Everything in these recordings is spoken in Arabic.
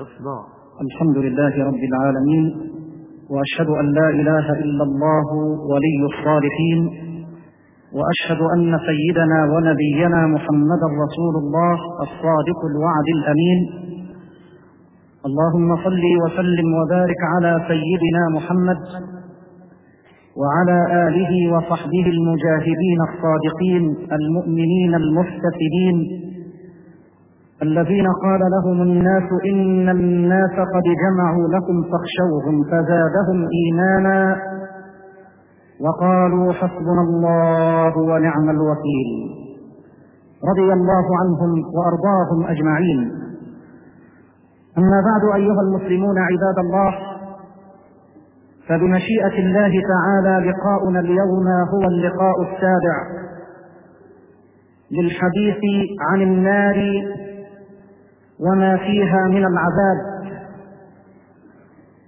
إصداء الحمد لله رب العالمين وأشهد أن لا إله إلا الله ولي الصالحين وأشهد أن سيدنا ونبينا محمدا رسول الله الصادق الوعد الأمين. اللهم صل وسلم وبارك على سيدنا محمد وعلى آله وصحبه المجاهدين الصادقين المؤمنين المحتسبين الذين قال لهم الناس إن الناس قد جمعوا لكم فاخشوهم فزادهم إيمانا وقالوا حسبنا الله ونعم الوكيل رضي الله عنهم وأرضاهم أجمعين. أما بعد أيها المسلمون عباد الله فبمشيئة الله تعالى لقاؤنا اليوم هو اللقاء السابع للحديث عن النار وما فيها من العذاب.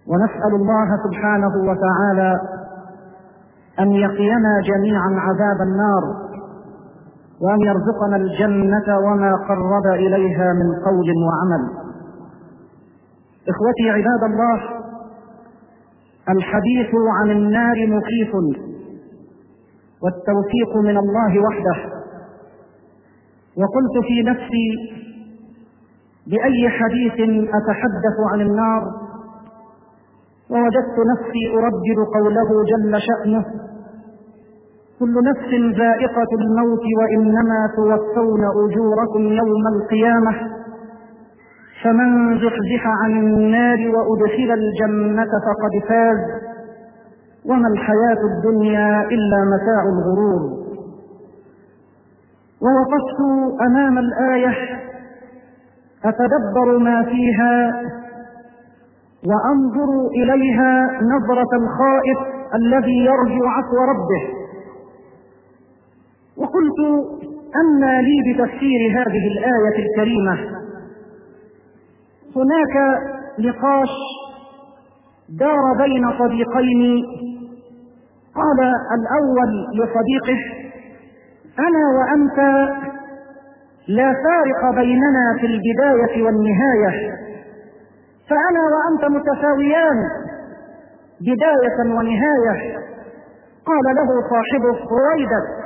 ونسأل الله سبحانه وتعالى أن يقينا جميعا عذاب النار وأن يرزقنا الجنة وما قرب إليها من قول وعمل. إخوتي عباد الله الحديث عن النار مخيف والتوفيق من الله وحده. وقلت في نفسي بأي حديث أتحدث عن النار؟ ووجدت نفسي أردد قوله جل شأنه. كل نفس ذائقة الموت وإنما توفون أجوركم يوم القيامة. فمن زحزح عن النار وأدخل الجنة فقد فاز. وما الحياة الدنيا إلا متاع الغرور. ووقفت أمام الآية أتدبر ما فيها وأنظر إليها نظرة الخائف الذي يرجو عفو ربه. وقلت أما لي بتفسير هذه الآية الكريمة. هناك نقاش دار بين صديقين. قال الأول لصديقه أنا وأنت لا فارق بيننا في البداية والنهاية. فأنا وأنت متساويان. بداية ونهاية. قال له صاحبه رويدك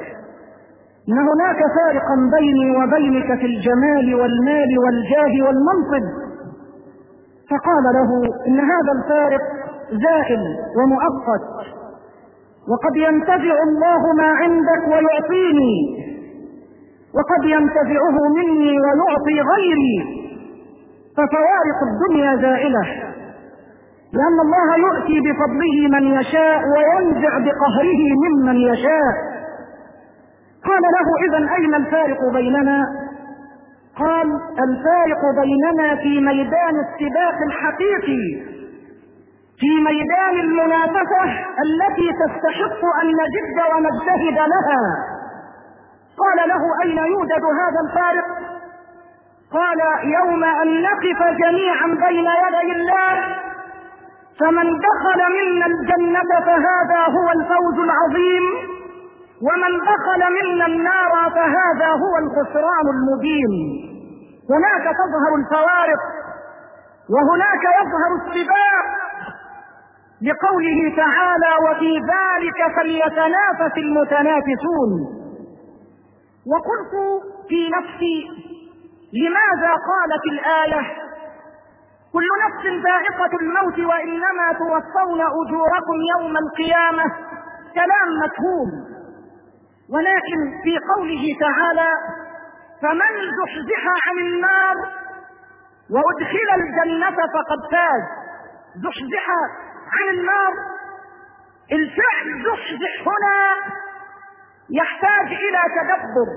إن هناك فارقا بيني وبينك في الجمال والمال والجاه والمنصب. فقال له إن هذا الفارق زائل ومؤقت. وقد ينتزع الله ما عندك ويعطيني. وقد ينتزعه مني ويعطي غيري. ففوارق الدنيا زائلة. لأن الله يؤتي بفضله من يشاء وينزع بقهره ممن يشاء. قال له إذا أين الفارق بيننا؟ قال الفارق بيننا في ميدان السباق الحقيقي. في ميدان المنافسة التي تستحق أن نجد ونجتهد لها. قال له أين يوجد هذا الفارق؟ قال يوم أن نقف جميعا بين يدي الله فمن دخل منا الجنة فهذا هو الفوز العظيم ومن دخل منا النار فهذا هو الخسران المبين. هناك تظهر الفوارق وهناك يظهر السباق لقوله تعالى وفي ذلك فليتنافس المتنافسون. وقلت في نفسي لماذا قالت الآية؟ كل نفس ذائقة الموت وإنما توفون أجوركم يوم القيامة. كلام مفهوم. ولكن في قوله تعالى فمن زحزح عن النار وأدخل الجنة فقد فاز. زحزح عن النار. الفعل زحزح هنا يحتاج إلى تدبر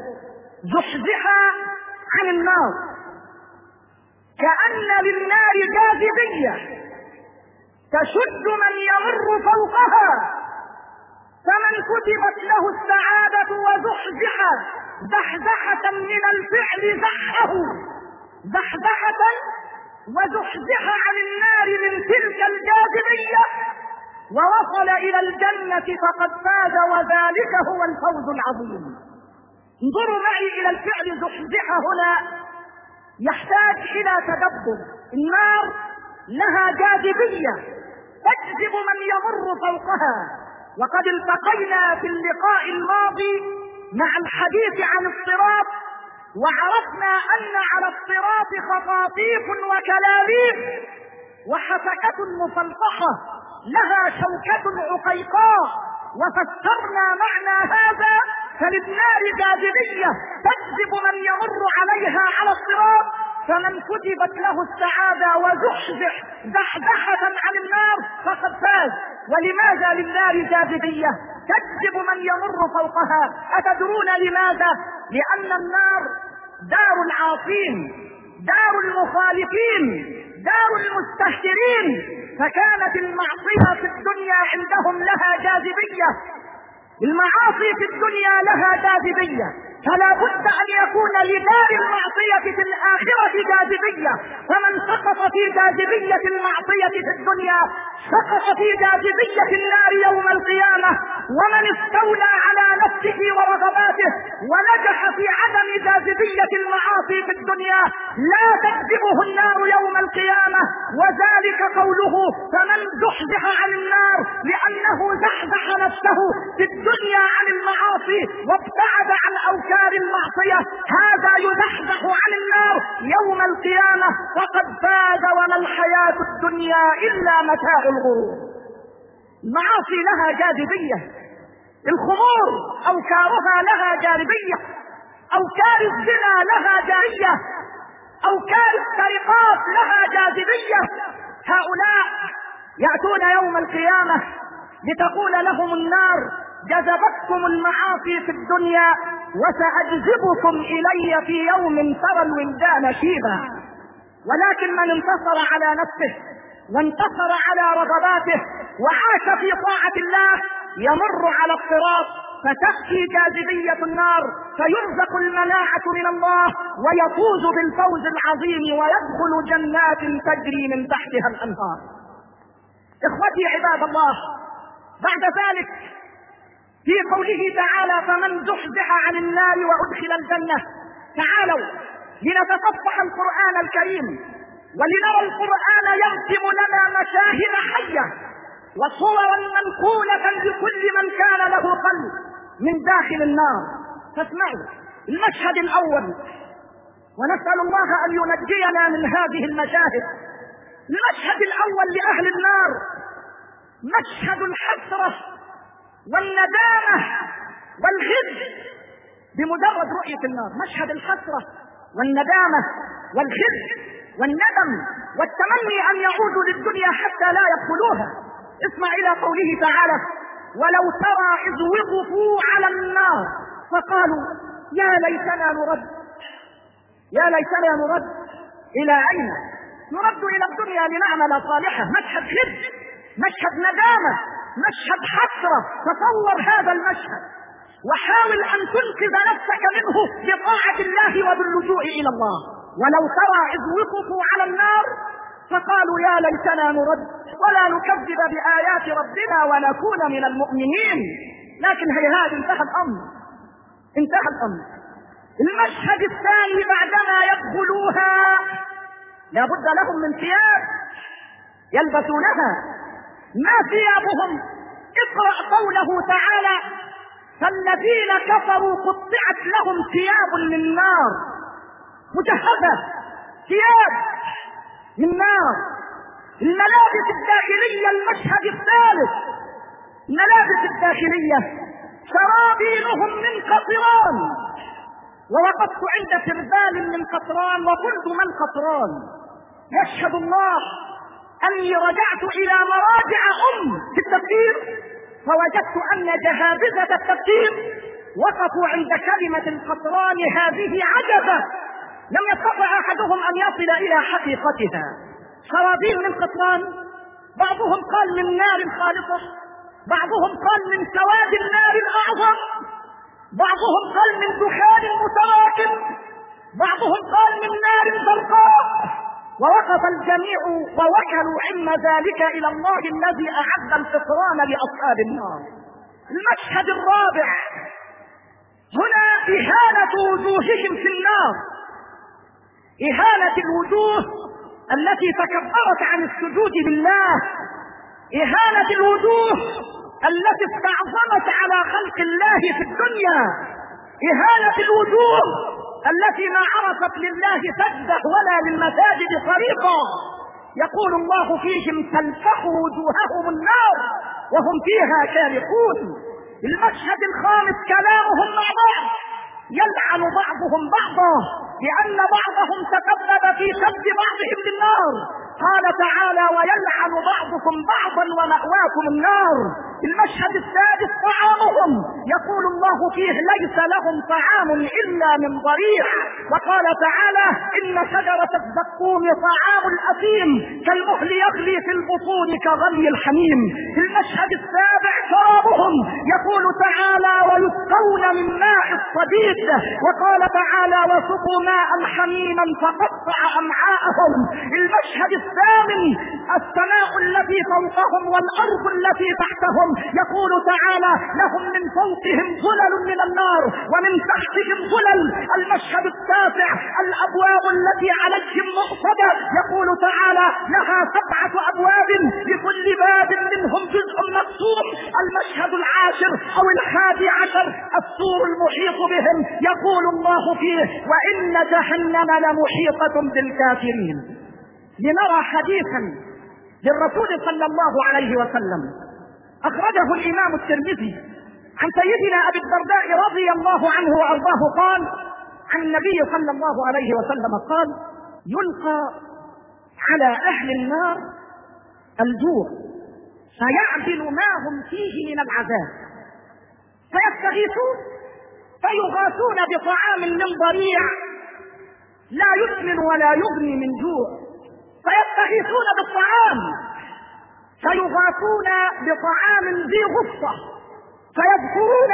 زحزح عن النار. كأن للنار جاذبية تشد من يمر فوقها. فمن كتبت له السعادة وزحزح زحزحة من الفعل زحه. زحزحة وزحزح عن النار من تلك الجاذبية. ووصل إلى الجنة فقد فاز وذلك هو الفوز العظيم. انظروا معي إلى الفعل زحزح هنا. يحتاج إلى تدبر. النار لها جاذبية. تجذب من يمر فوقها. وقد التقينا في اللقاء الماضي مع الحديث عن الصراط وعرفنا أن على الصراط خطاطيف وكلاليب وحسكة مفلطحة لها شوكة عقيقاء وفسرنا معنى هذا فللنار جاذبية تجذب من يمر عليها على الصراط فمن كتبت له السعادة وزحزح زحزحة عن النار فقد فاز. ولماذا للنار جاذبية تجذب من يمر فوقها؟ أتدرون لماذا؟ لأن النار دار العاصين. دار المخالفين دار المستهترين فكانت المعصية في الدنيا عندهم لها جاذبية. المعاصي في الدنيا لها جاذبية. فلا بد أن يكون لدار المعصية في الآخرة جاذبية. فمن سقط في جاذبية المعصية في الدنيا سقط في جاذبية النار يوم القيامة. ومن استولى على نفسه ورغباته ونجح في عدم جاذبية المعاصي في الدنيا لا تكذبه النار يوم القيامة. وذلك قوله فمن زحزح عن النار لأنه زحزح نفسه في الدنيا عن المعاصي وابتعد عن أوكار المعصية هذا يزحزح عن النار يوم القيامة فقد فاز وما الحياة الدنيا إلا متاع الغرور. المعاصي لها جاذبية الخمور أوكارها لها جاذبية أوكار الزنا لها جاذبية أوكار السرقات لها جاذبية. هؤلاء يأتون يوم القيامة لتقول لهم النار جذبتكم المعاصي في الدنيا وسأجذبكم إلي في يوم ترى الولدان شيبا. ولكن من انتصر على نفسه وانتصر على رغباته وعاش في طاعة الله يمر على الصراط فتأتي جاذبية النار فيرزق المناعة من الله ويفوز بالفوز العظيم ويدخل جنات تجري من تحتها الأنهار. إخوتي عباد الله بعد ذلك في قوله تعالى فمن زحزح عن النار وأدخل الجنة تعالوا لنتصفح القرآن الكريم ولنرى القرآن يرسم لنا مشاهد حية وصورا منقولة لكل من كان له قلب من داخل النار. فاسمعوا المشهد الأول. ونسأل الله أن ينجينا من هذه المشاهد. المشهد الأول لأهل النار. مشهد الحسرة والندامة والخزي بمجرد رؤية النار. مشهد الحسرة والندامة والخزي والندم والتمني أن يعودوا للدنيا حتى لا يدخلوها. اسمع إلى قوله تعالى ولو ترى إذ وقفوا على النار فقالوا يا ليتنا نرد يا ليتنا نرد إلى أين؟ نرد إلى الدنيا لنعمل صالحا. مشهد خزي مشهد ندامة مشهد حسرة تصور هذا المشهد. وحاول أن تنقذ نفسك منه بطاعة الله وباللجوء إلى الله. ولو ترى إذ وقفوا على النار فقالوا يا ليتنا نرد ولا نكذب بآيات ربنا ونكون من المؤمنين. لكن هيهات انتهى الأمر. انتهى الأمر. المشهد الثاني بعدما يدخلوها لابد لهم من ثياب يلبسونها. ما ثيابهم؟ اقرأ قوله تعالى فالذين كفروا قطعت لهم ثياب من نار. مجهزة. ثياب من نار. الملابس الداخلية المشهد الثالث. الملابس الداخلية. سرابيلهم من قطران. ووقفت عند سربال من قطران وقلت من قطران؟ يشهد الله أني رجعت إلى مراجع أم في التفكير فوجدت أن جهابذة التفكير وقفوا عند كلمة القطران هذه عجبة. لم يستطع أحدهم أن يصل إلى حقيقتها. خرابيل من قطران بعضهم قال من نار خالصة بعضهم قال من سواد النار الأعظم بعضهم قال من دخان متراكم بعضهم قال من نار زرقاء ووقف الجميع ووكلوا علم ذلك إلى الله الذي اعد الفطران لاصحاب النار. المشهد الرابع. هنا إهانة وجوههم في النار. إهانة الوجوه التي تكبرت عن السجود لله إهانة الوجوه التي استعظمت على خلق الله في الدنيا. إهانة الوجوه التي ما عرفت لله سجده ولا للمساجد طريقا يقول الله فيهم تلفح وجوههم النار وهم فيها كارهون المشهد الخامس كلامهم مع بعض. يلعن بعضهم بعضا لأن بعضهم تسبب في سب بعضهم للنار قال تعالى ويلعن بعضكم بعضا ومأواكم النار. المشهد السادس طعامهم. يقول الله فيه ليس لهم طعام إلا من ضريع. وقال تعالى إن شجرة الزقوم طعام الأثيم. كالمهل يغلي في البطون كغلي الحميم. المشهد السابع شرابهم. يقول تعالى ويسقون من ماء الصديد. وقال تعالى وسقوا ماء حميما فقطع أمعاءهم. المشهد الثامن السماء التي فوقهم والأرض التي تحتهم. يقول تعالى لهم من فوقهم ظلل من النار ومن تحتهم ظلل. المشهد التاسع الأبواب التي عليهم مؤصدة. يقول تعالى لها سبعة أبواب لكل باب منهم جزء مقسوم المشهد العاشر أو الحادي عشر السور المحيط بهم. يقول الله فيه وإن جهنم لمحيطة بالكافرين. لنرى حديثا للرسول صلى الله عليه وسلم. أخرجه الإمام الترمذي. عن سيدنا أبي الدرداء رضي الله عنه وأرضاه قال عن النبي صلى الله عليه وسلم قال يلقى على أهل النار الجوع فيعدل ما هم فيه من العذاب. فيستغيثون فيغاثون بطعام من ضريع لا يسمن ولا يغني من جوع. فيستغيثون بالطعام فيغاثون بطعام ذي غصة. فيذكرون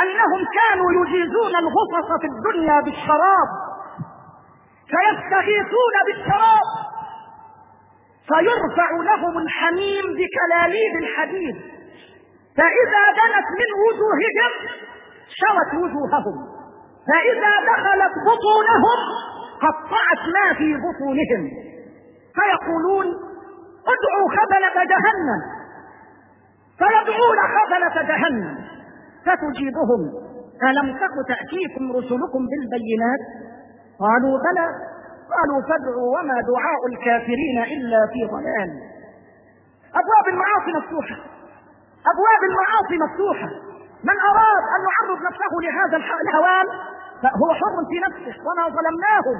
أنهم كانوا يجيزون الغصص في الدنيا بالشراب. فيستغيثون بالشراب. فيرفع لهم الحميم بكلاليب الحديد. فإذا دنت من وجوههم شوت وجوههم. فإذا دخلت بطونهم قطعت ما في بطونهم. فيقولون ادعوا خزنة جهنم. فيدعون خزنة جهنم. فتجيبهم. ألم تك تأتيكم رسلكم بالبينات؟ قالوا بلى. قالوا فادعوا وما دعاء الكافرين إلا في ضلال. أبواب المعاصي مفتوحة. أبواب المعاصي مفتوحة. من أراد أن يعرض نفسه لهذا الهوان فهو حر في نفسه وما ظلمناهم.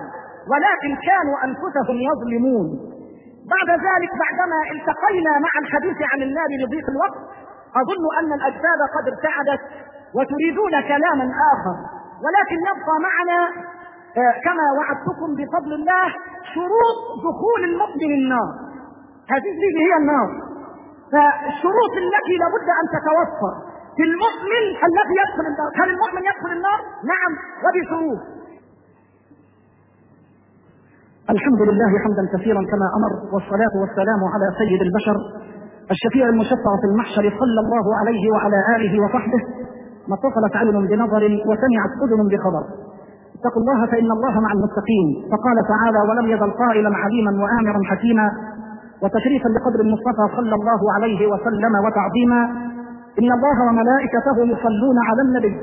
ولكن كانوا أنفسهم يظلمون. بعد ذلك بعدما التقينا مع الحديث عن النار لضيق الوقت أظن أن الأجساد قد ارتعدت وتريدون كلاما آخر. ولكن يبقى معنا آه، كما وعدتكم بفضل الله شروط دخول المؤمن النار. هذه هي النار. فالشروط التي لابد أن تتوفر في المؤمن الذي يدخل النار هل المؤمن يدخل النار؟ نعم وبشروط. الحمد لله حمدا كثيرا كما أمر والصلاة والسلام على سيد البشر الشفيع المشفع في المحشر صلى الله عليه وعلى آله وصحبه ما اتصلت عين بنظر وسمعت أذن بخبر. اتقوا الله فإن الله مع المتقين. فقال تعالى ولم يزل قائلا عليما وامرا حكيما وتشريفا لقدر المصطفى صلى الله عليه وسلم وتعظيما. إن الله وملائكته يصلون على النبي.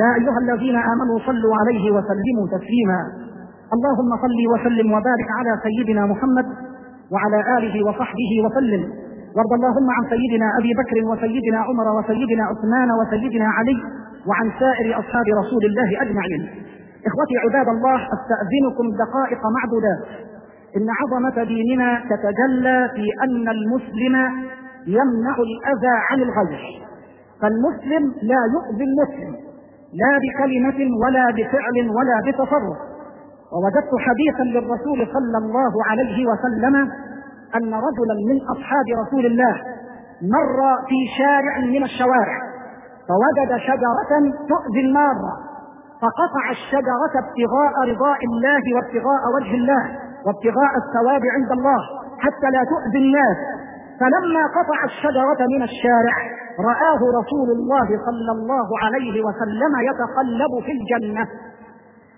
يا أيها الذين آمنوا صلوا عليه وسلموا تسليما اللهم صل وسلم وبارك على سيدنا محمد وعلى آله وصحبه وسلم. وارض اللهم عن سيدنا أبي بكر وسيدنا عمر وسيدنا عثمان وسيدنا علي وعن سائر أصحاب رسول الله أجمعين. إخوتي عباد الله أستأذنكم دقائق معدودات. إن عظمة ديننا تتجلى في أن المسلم يمنع الأذى عن الغير فالمسلم لا يؤذي المسلم لا بكلمة ولا بفعل ولا بتصرف. ووجدت حديثا للرسول صلى الله عليه وسلم أن رجلا من أصحاب رسول الله مر في شارع من الشوارع فوجد شجرة تؤذي النار فقطع الشجرة ابتغاء رضاء الله وابتغاء وجه الله وابتغاء الثواب عند الله حتى لا تؤذي الناس. فلما قطع الشجرة من الشارع رآه رسول الله صلى الله عليه وسلم يتقلب في الجنة.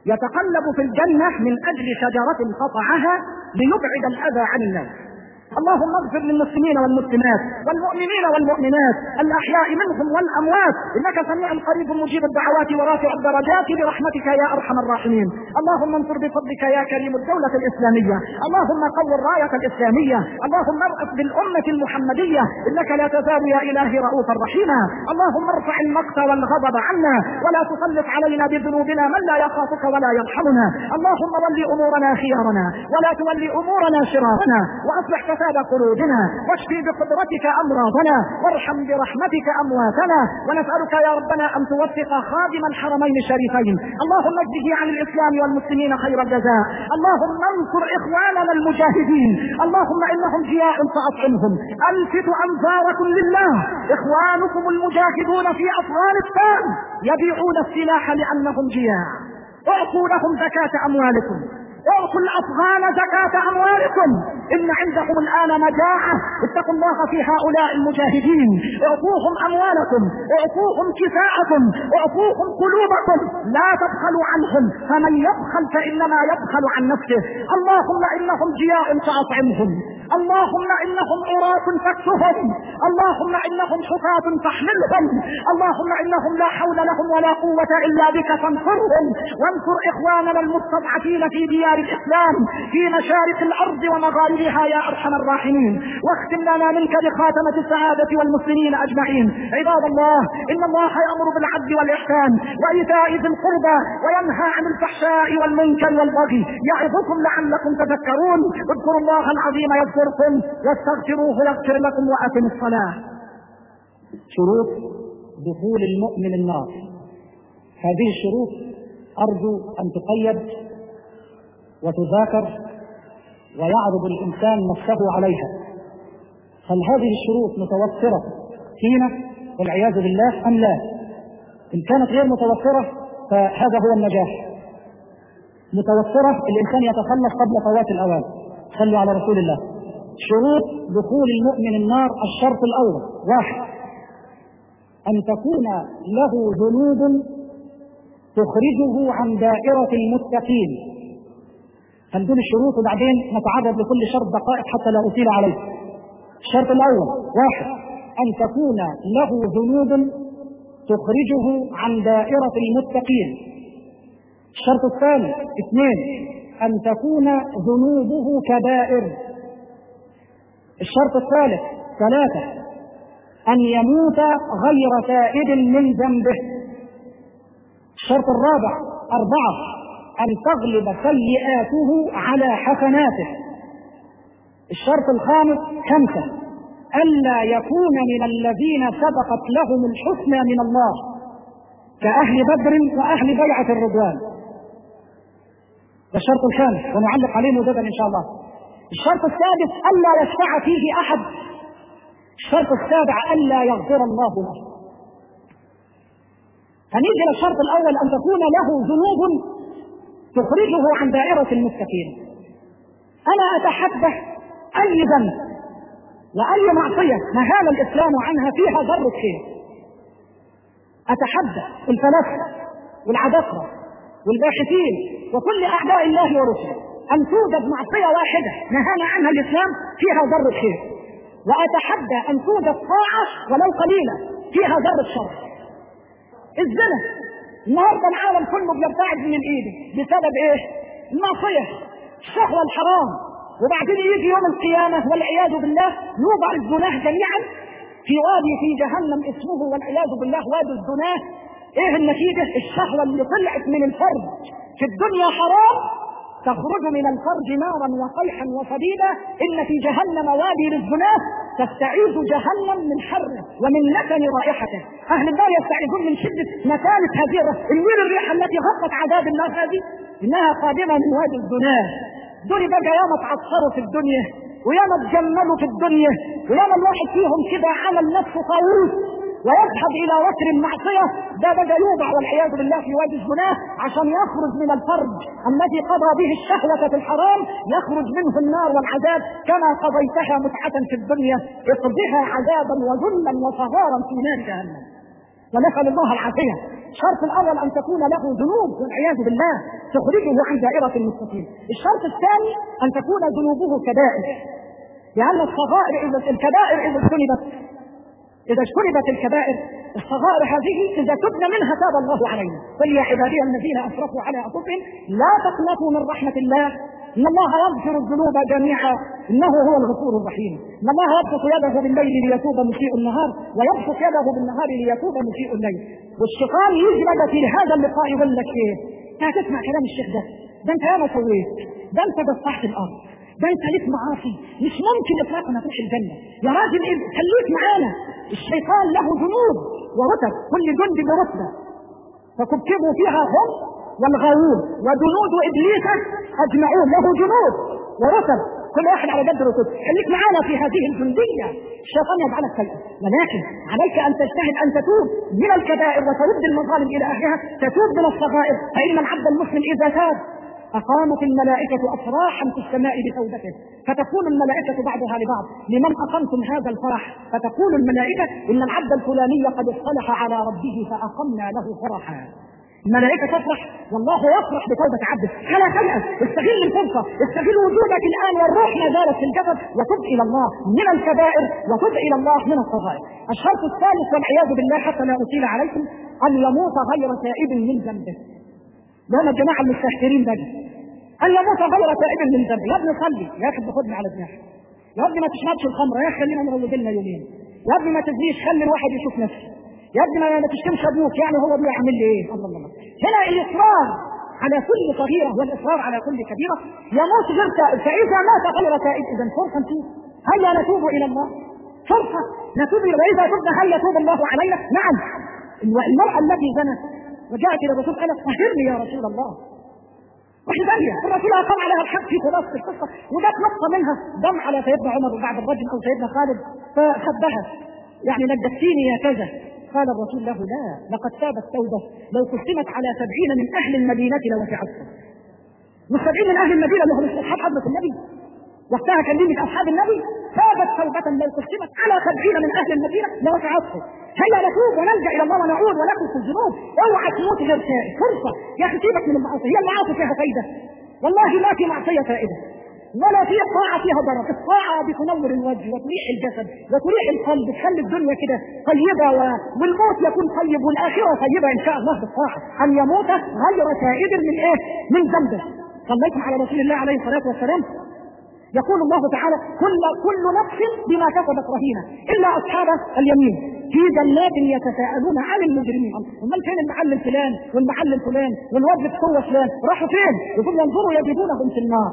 يتقلب في الجنة من أجل شجرة قطعها ليبعد الأذى عن الناس. اللهم اغفر للمسلمين والمسلمات والمؤمنين والمؤمنات الأحياء منهم والأموات إنك سميع قريب مجيب الدعوات ورافع الدرجات برحمتك يا أرحم الراحمين اللهم انصر بفضلك يا كريم الدولة الإسلامية اللهم قو الراية الإسلامية اللهم ارأف بالأمة المحمدية إنك لا تزال يا إلهي رؤوفا رحيما اللهم ارفع المقت والغضب عنا ولا تسلط علينا بذنوبنا من لا يخافك ولا يرحمنا اللهم ول أمورنا خيارنا ولا تولي أمورنا شرارنا وأصلح فساد قلوبنا. واشفي بقدرتك أمراضنا. وارحم برحمتك أمواتنا. ونسألك يا ربنا أن توفق خادم الحرمين الشريفين. اللهم اجزه عن الإسلام والمسلمين خير الجزاء. اللهم انصر إخواننا المجاهدين. اللهم إنهم جياع فأطعمهم. الفتوا أنظاركم لله. إخوانكم المجاهدون في أفغانستان يبيعون السلاح لأنهم جياع أعطوا لهم زكاة أموالكم. اعطوا الأفغان زكاة أموالكم. إن عندكم الآن مجاعة اتقوا الله في هؤلاء المجاهدين. اعطوهم أموالكم. اعطوهم كفاءكم. اعطوهم قلوبكم. لا تبخلوا عنهم. فمن يبخل فإنما يبخل عن نفسه. اللهم إنهم جياع فأطعمهم. اللهم إنهم عراة فاكسهم اللهم إنهم حفاة فاحملهم. اللهم إنهم لا حول لهم ولا قوة إلا بك فانصرهم. وانصر إخواننا المستضعفين في ديار الإسلام في مشارق الأرض ومغاربها يا أرحم الراحمين. واختم لنا منك بخاتمة السعادة والمسلمين أجمعين. عباد الله إن الله يأمر بالعدل والإحسان وإيتاء ذي القربى وينهى عن الفحشاء والمنكر والبغي. يعظكم لعلكم تذكرون. اذكروا الله العظيم يذكركم واستغفروه يغفر لكم واتم الصلاة. شروط دخول المؤمن النار. هذه الشروط أرجو أن تقيد وتذاكر ويعرض الإنسان نفسه عليها. هل هذه الشروط متوفرة فينا؟ والعياذ بالله أم لا؟ إن كانت غير متوفرة فهذا هو النجاح. متوفرة الإنسان يتخلص قبل فوات الأوان. صلوا على رسول الله. شروط دخول المؤمن النار الشرط الأول. واحد أن تكون له ذنوب تخرجه عن دائرة المتقين. هنقول الشروط وبعدين نتعرض لكل شرط دقائق حتى لا أطيل عليه. الشرط الأول واحد أن تكون له ذنوب تخرجه عن دائرة المتقين. الشرط الثاني اثنين أن تكون ذنوبه كبائر. الشرط الثالث ثلاثة أن يموت غير تائب من ذنبه الشرط الرابع أربعة أن تغلب سيئاته على حسناته. الشرط الخامس خمسة ألا يكون من الذين سبقت لهم الحسنى من الله كأهل بدر وأهل بيعة الرضوان. ده الشرط الخامس ونعلق عليه مجددا إن شاء الله. الشرط السادس ألا يشفع فيه أحد. الشرط السابع ألا يغفر الله له. هنيجي للشرط الأول أن تكون له ذنوب تخرجه عن دائرة المتقين أنا أتحدث أي ذنب وأي معصية نهانا الإسلام عنها فيها ذرة خير أتحدى الفلاسفة والعباقرة والباحثين وكل أعداء الله ورسله. أن توجد معصية واحدة نهانا عنها الإسلام فيها ذرة خير وأتحدى أن توجد طاعة ولو قليلة فيها ذرة شر الزنا. النهارده العالم كله بيرتعد من ايده بسبب إيه؟ المعصية. الشهوة الحرام. وبعدين يجي يوم القيامة والعياذ بالله يوضع الزناه جميعا في وادي في جهنم اسمه والعياذ بالله وادي الزناه إيه النتيجة؟ الشهوة اللي طلعت من الفرد. في الدنيا حرام تخرج من الفرج نارا وقيحا وصديدا إن في جهنم وادي للزناه تستعيذ جهنم من حره ومن نتن رائحته. أهل النار يستعيذون من شدة نتانه هذه الميل الريحه التي غطت عذاب النار هذه إنها قادمة من وادي الزناه دول بقى ياما اتعصروا في الدنيا وياما اتجملوا في الدنيا وياما الواحد فيهم كده عمل نفسه طاووس. ويذهب إلى وتر المعصيه ده بدا يوضع والعياذ بالله في وادي الزناة عشان يخرج من الفرج الذي قضى به الشهوة في الحرام. يخرج منه النار والعذاب كما قضيتها متعة في الدنيا. اقضها عذابا وذلا وصغارا في نار جهنم. ونسأل الله العافية. الشرط الأول أن تكون له ذنوب والعياذ بالله تخرجه عن دائرة المستقيم. الشرط الثاني أن تكون ذنوبه كبائر. لأن الصغائر اذا الكبائر إذا اجتنبت إذا اجتنبت الكبائر الصغائر هذه إذا تبنى منها تاب الله علينا. قل يا عبادي الذين أسرفوا على أنفسهم لا تقنطوا من رحمة الله. إن الله يغفر الذنوب جميعا إنه هو الغفور الرحيم. إن الله يبسط يده بالليل ليتوب مسيء النهار ويبسط يده بالنهار ليتوب مسيء الليل. والشيطان يجلد في هذا اللقاء يقول لك إيه؟ تسمع كلام الشيخ ده. ده أنت ياما سويت ده أنت بصحت الأرض. ده انت ليك معاصي. مش ممكن اطلاقا تروح الجنة. يا راجل إيه؟ خليك معانا. الشيطان له جنود ورتب كل جند برتبه فكبكبوا فيها هم والغاوون. وجنود إبليس أجمعون. له جنود ورتب كل واحد على قد رتب خليك معانا في هذه الجندية. الشيطان يجعلك سيئا ولكن عليك أن تجتهد أن تتوب من الكبائر وترد المظالم إلى أهلها. تتوب من الصغائر. فإن العبد المسلم إذا تاب أقامت الملائكة أفراحا في السماء بتوبته فتقول الملائكة بعضها لبعض. لمن أقمتم هذا الفرح؟ فتقول الملائكة إن العبد الفلاني قد اصطلح على ربه فأقمنا له فرحا. الملائكة تفرح والله يفرح بتوبة عبده. فلا تيأس استغل الفرصة استغل وجودك الآن والروح ما زالت في الجسد وتب إلى الله من الكبائر وتب إلى الله من الصغائر. الشرط الثالث والعياذ بالله حتى لا أطيل عليكم أن يموت غير تائب من ذنبه. لهم الجماعة المستهترين بقى أن يموت غير تائب من ذنبه يا ابني صلي. يا أخي خدني على دماغك يا ابني ما تشربش الخمر. يا أخي خلينا نروج لنا يومين. يا ابني ما تزنيش خلي الواحد يشوف نفسه. يا ابني ما تشتمش أبوك يعني هو بيعمل لي إيه؟ الله الله هنا الإصرار على كل صغيرة والإصرار على كل كبيرة. يموت غير تائب فإذا مات غير تائب إذا فرصة نتوب. هيا نتوب إلى الله. فرصة نتوب وإذا تبنا هل يتوب الله علينا. نعم. المرأة التي زنت وجاءت إلى الرسول قالت طهرني يا رسول الله. ثانية الرسول أقام عليها الحق في خلاصة القصة وجات نقطة منها دم على سيدنا عمر بعد الرجل أو سيدنا خالد فخبها. يعني نجدتيني يا كذا. قال الرسول له لا لقد تابت توبة لو قسمت على سبعين من أهل المدينة لوسعتهم والسبعين من أهل المدينة اللي هم أصحاب حضرة النبي. وقتها كان من أصحاب النبي. تابت توبة لو قسمت على سبعين من أهل المدينة. لوسعتهم هيا نتوب ونلجأ إلى الله ونعود ونكن في الذنوب اوعى تموت غير تائب فرصة يا أخي سيبك من المعاصي. هي المعاصي فيها فايدة. والله ما في معصية فائدة. ولا في الطاعة فيها ضرر. الطاعة بتنور الوجه وتريح الجسد وتريح القلب تخلي الدنيا كده طيبة. والموت يكون طيب والآخرة طيبة إن شاء الله بالطاعة. أن يموت غير تائب من إيه؟ من ذنبه. صليتم على رسول الله عليه الصلاة والسلام. يقول الله تعالى كل كل نفس بما كسبت رهينة إلا أصحاب اليمين. في جنات يتساءلون عن المجرمين. امال فين المعلم فلان والمعلم فلان والواد بتوه فلان؟ راحوا فين؟ يقول ينظروا يجدونهم في النار.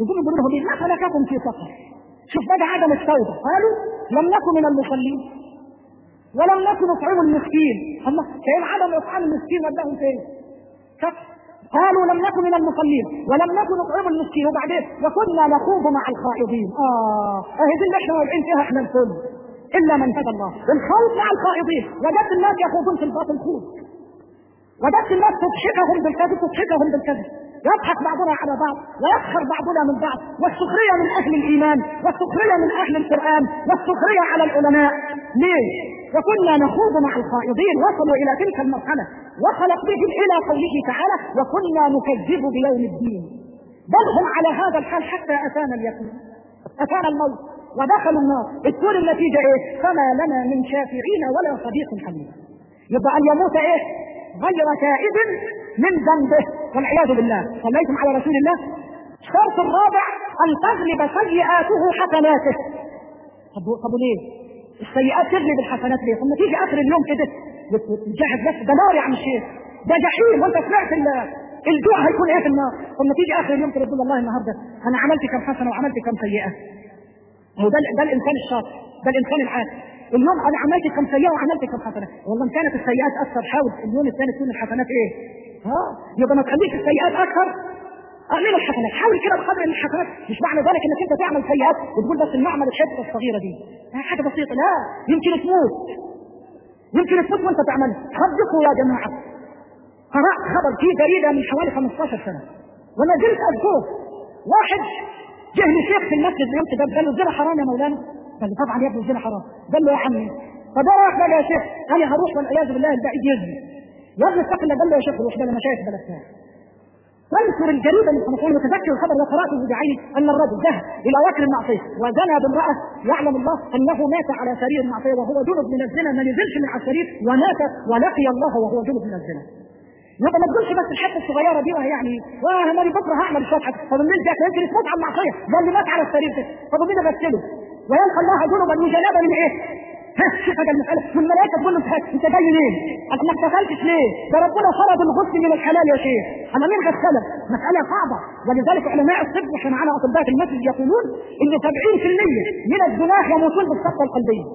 يقولوا لهم ما خلقكم في سقر شوف بقى عدم التوبة. قالوا لم نكن من المصلين. ولم نكن نطعم المسكين. الله فين عدم اطعام المسكين وداهم فين؟ قالوا لم نكن من المصلين ولم نكن نطعم المسكين. وبعدين وكنا نخوض مع الخائضين. آه اهي دي اللي إحنا فيها إحنا الكل إلا من هدى الله. الخوض مع الخائضين. وجدت الناس يخوضون في الباطل خوض وجدت الناس تضحكهم بالكذب تضحكهم بالكذب. يضحك بعضنا على بعض ويسخر بعضنا من بعض. والسخرية من أهل الإيمان والسخرية من أهل القرآن والسخرية على العلماء. ليه؟ وكنا نخوض مع الخائضين. وصلوا إلى تلك المرحلة. وخلق بهم إلى قوله تعالى وكنا نكذب بيوم الدين بل هم على هذا الحال حتى أتانا اليقين أتانا الموت ودخلوا النار تكون النتيجه إيه؟ فما لنا من شافعين ولا صديق حميد يبقى أن يموت إيه؟ غير تائب من ذنبه والعياذ بالله صليتم على رسول الله الشرط الرابع أن تغلب سيئاته حسناته طب طب ليه؟ السيئات تغلب الحسنات ليه؟ ثم تيجي آخر اليوم كده وتجهز نفسك ده نار يا عم الشيخ. ده جحيم وانت سمعت الجوع هيكون إيه في النار؟ ثم تيجي آخر اليوم تقول الله النهارده أنا عملت كم حسنة وعملت كم سيئة. هو ده ده الإنسان الشاطر ده الإنسان العاقل اليوم أنا عملت كم سيئة وعملت كم حسنة. والله إن كانت السيئات أكثر حاول اليوم الثاني تكون الحسنات إيه؟ ها؟ يبقى ما تخليش السيئات أكثر. أعمل الحسنات حاول كده بقدر من الحسنات. مش معنى ذلك إنك أنت تعمل سيئات وتقول بس المعمل الحتة الصغيرة دي. حاجة بسيطة لا. يمكن تموت. يمكن تموت وانت تعملها صدقوا يا جماعة. قرات خبر في جريده من حوالي 15 سنة. وما زلت أذكره. واحد جه لشيخ في المسجد يوم كده قال له الزنا حرام يا مولانا. قال طبعا يا ابني الزنا حرام. قال له يا عمي طب رايك بقى يا شيخ. أنا هروح والعياذ بالله البعيد يزني. يا ابن اتق الله قال له يا شيخ روح ده مشايخ بلدنا. تنشر الجريدة كنا متذكر الخبر وقراته بعيني أن الرجل ذهب إلى وكر المعصية وزنى بامرأة يعلم الله أنه مات على سرير المعصية وهو جنب من الزنا ما نزلش من على السرير ومات ولقي الله وهو جنب من الزنا. يبقى ما تقولش بس الحته الصغيرة دي وهي يعني واه أنا بكرة هعمل حاجة. طب الليل ده يمكن يموت المعصيه ده اللي مات على السرير ده. طب مين اغسله ويلقى الله جنبا وجنابا من إيه؟ ها شوف هذا المسألة. والملائكة تقول له انت جاي منين؟ انت ما اغتسلتش ليه؟ ده ربنا فرض الغسل من الحلال يا شيخ، أنا مين غسلك؟ مسألة صعبة. ولذلك علماء الطب وكان معانا أطباء في المسجد يقولون إن 70% من الجناح يموتون بالسكتة القلبية.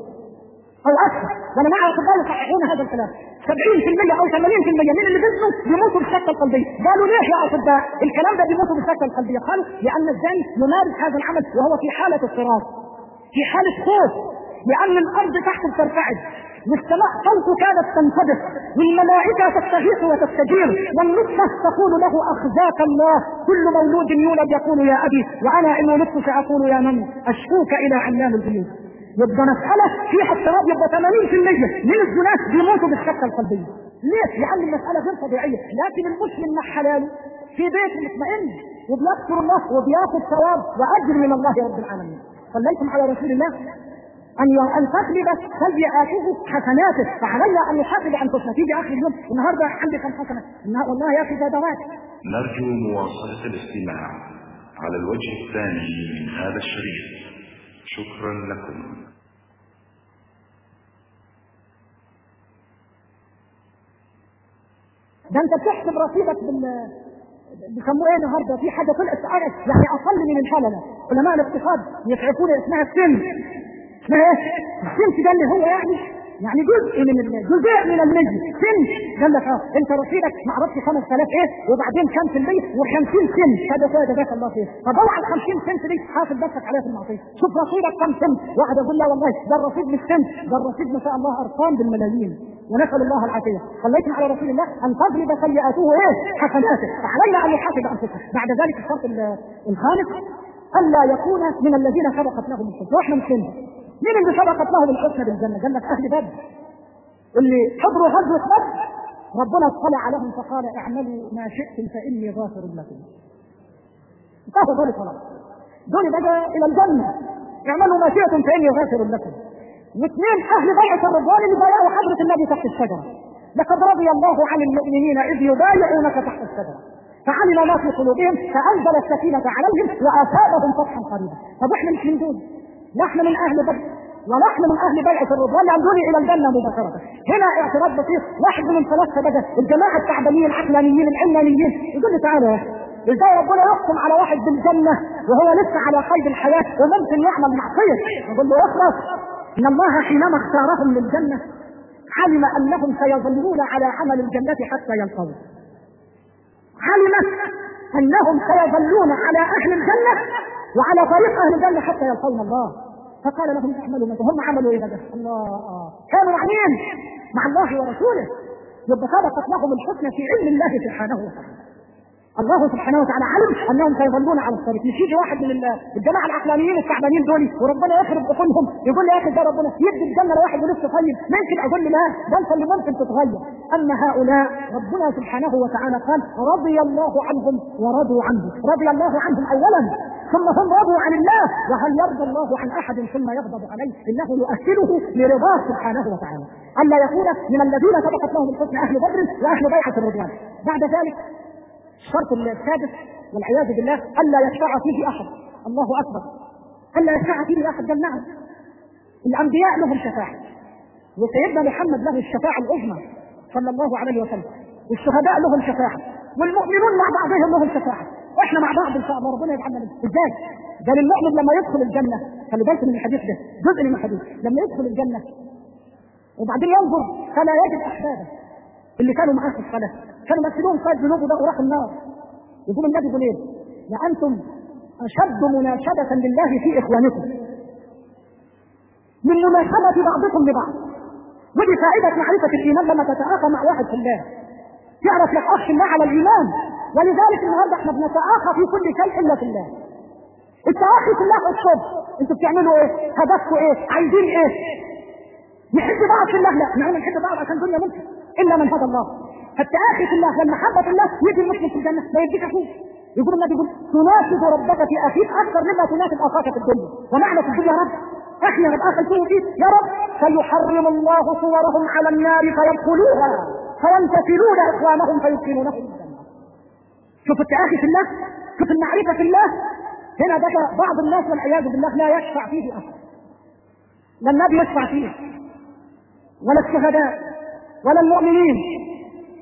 أو أكثر. وأنا مع اطباء يصححون هذا الكلام. 70% أو 80% من اللي بيزنوا بيموتوا بالسكتة القلبية قالوا ليه يا أطباء؟ الكلام ده بيموتوا بالسكتة القلبية قالوا لأن الزاني يمارس هذا العمل وهو في حالة اضطراب في حالة خوف. لأن الأرض تحت ترتعد والسماء فوق كادت تنفجر. والملائكة تستغيث وتستجير. والنطفة تقول له أخزاك الله. كل مولود يولد يقول يا أبي وأنا إن ولدت سأقول يا من؟ أشكوك إلى علام الغيوب. يبقى مسألة فيها اضطراب يبقى 80% من الناس بيموتوا بالسكتة القلبية. ليه؟ لأن المسألة غير طبيعية. لكن المسلم مع حلاله. في بيت مطمئن وبيذكر الله وبياخذ ثواب وأجر من الله رب العالمين. صليتم على رسول الله؟ أن أن تقلب سيئاته حسناته. فعلي أن نحاسب أنفسنا تيجي آخر اليوم. النهارده عندي كم حسنة والله يا أخي زادوات نرجو مواصلة الاستماع على الوجه الثاني من هذا الشريط. شكرا لكم. ده أنت بتحسب رصيدك بال بيسموه إيه النهارده؟ في حاجة طلعت يعني أقل من الحلله علماء الاقتصاد يتعرفون اسمها السن. إيه؟ السنت ده اللي هو يعني يعني جزء من جزء من المية سنت قال لك آه أنت رصيدك ما أعرفش 5000 إيه؟ وبعدين كام في المية و50 سنت. هذا كده جزاك الله خير. طب اوعى ال 50 سنت دي حافظ نفسك عليها في المعصية. شوف رصيدك كام سنت. واحد يقول لا والله ده الرصيد مش سنت ده الرصيد ما شاء الله أرقام بالملايين. ونسأل الله العافية. صليتم على رسول الله؟ أن تغلب سيئاته إيه؟ حسناته. فعلينا أن نحاسب أنفسنا. بعد ذلك الشرط الخامس ألا يكون من الذين سبقت لهم الحسنى وإحنا مسلمين مين اللي سبقت لهم الحسنى بالجنة؟ لك أهل بدر اللي حضروا غزوه بدر ربنا اطلع عليهم فقال اعملوا ما شئتم فإني غافر لكم. انتهوا دول خلاص. دول بقى إلى الجنة اعملوا ما شئتم فإني غافر لكم. واثنين أهل بيعة الرضوان اللي بايعوا حضرة النبي تحت الشجرة. لقد رضي الله عن المؤمنين إذ يبايعونك تحت الشجرة. فعلم ما في قلوبهم فأنزل السكينة عليهم وآثابهم فتحا قريبا. طب إحنا مش من دول. نحن من أهل بدر ونحن من أهل بيعه الرضوان ينظرون إلى الجنه مباشرة. هنا اعتراض بسيط واحد من ثلاثة بقى الجماعة التعبانيين العقلانيين العلمانيين يقول لي تعالى إزاي ربنا يحكم على واحد بالجنه وهو لسه على قيد الحياة وممكن يعمل معصيه؟ يقول له اخلص إن الله حينما اختارهم للجنة علم أنهم سيظلون على عمل الجنة حتى يلقوه. علم أنهم سيظلون على أهل الجنة وعلى طريق أهل الجنة حتى يلقون الله فقال لهم اعملوا ما هم عملوا إيه بقى؟ الله كانوا مع؟ مع الله ورسوله يبقى سبقت لهم الحسنى في علم الله سبحانه وتعالى الله سبحانه وتعالى علم أنهم سيظلون على الطريق مش يجي واحد من الجماعة العقلانيين التعبانين دول وربنا يخرب عقولهم يقول لي يا أخي ده ربنا يدي الجنه لواحد ولسه طيب. ممكن أقول لا ده انت اللي ممكن تتغير. أما هؤلاء ربنا سبحانه وتعالى قال رضي الله عنهم ورضوا عنه. رضي الله عنهم اولا ثم هم رضوا عن الله. وهل يرضى الله عن أحد ثم يغضب عليه؟ إنه يؤهله لرضاه سبحانه وتعالى. ألا يكون من الذين سبقت لهم الحسنى أهل بدر وأهل بيعة الرضوان. بعد ذلك الشرط السادس والعياذ بالله ألا يشفع فيه أحد. الله أكبر. ألا يشفع فيه أحد قال نعم. الأنبياء لهم شفاعة. وسيدنا محمد له الشفاعة العظمى صلى الله عليه وسلم. والشهداء لهم شفاعة. والمؤمنون مع بعضهم لهم شفاعة. وإحنا مع بعض إن شاء الله ربنا يجعلنا إزاي؟ قال المؤمن لما يدخل الجنة خلي بالك من الحديث ده جزء من الحديث. لما يدخل الجنة وبعدين ينظر فلا يجد أحبابه اللي كانوا معاه في الصلاة. كانوا مسلوهم قائد ذنوبه ده وراح النار. يقول النبي يقول إيه؟ لانتم أشد مناشدة لله في إخوانكم. من مناشدة بعضكم لبعض. ودي فائدة معرفة الإيمان لما تتآخى مع واحد في الله. تعرف اخ الله على الإيمان. ولذلك النهارده إحنا بنتآخى في كل شيء إلا في الله. التآخي في الله الصبح أنتوا بتعملوا إيه؟ هدفكم إيه؟ عايزين إيه؟ نحب بعض في الله؟ لا نحب بعض عشان الدنيا ممكن. إلا من هدى الله. فالتآخي في الله والمحبة في الله يجي المسلم في الجنة ما يديك أخوه يقول النبي يقول تناسب ربك في أخيك أكثر مما تناسب أخاك في الدنيا. ومعنى في الدنيا رب. أخي يا رب. فيه فيه يا رب فيحرم الله صورهم على النار فيدخلوها فيمتثلون إخوانهم الجنة شوف التآخي في الله شوف المعرفة في الله. هنا بقى بعض الناس والعياذ بالله لا يشفع فيه أحد لا النبي يشفع فيه ولا الشهداء ولا المؤمنين.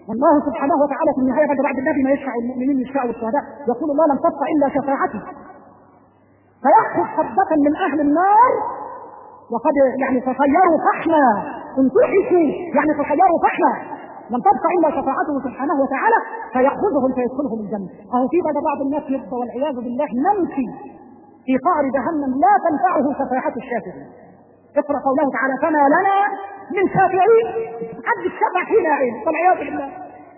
والله سبحانه وتعالى في النهاية بعد النبي ما يشفع المؤمنين يشفعوا الشهداء. يقول الله لم تبقى إلا شفاعتي. فيأخذ حبة من أهل النار وقد يعني تصيروا فحما انتحشوا يعني تصيروا فحما لم تبقى إلا شفاعته سبحانه وتعالى فيأخذهم فيدخلهم الجنة. أهو في بعد بعض الناس يبقى والعياذ بالله نمشي في قعر جهنم لا تنفعه شفاعة الشافعين. اقرأ قوله تعالى فما لنا من شافعين حد الشفع فينا عين والعياذ بالله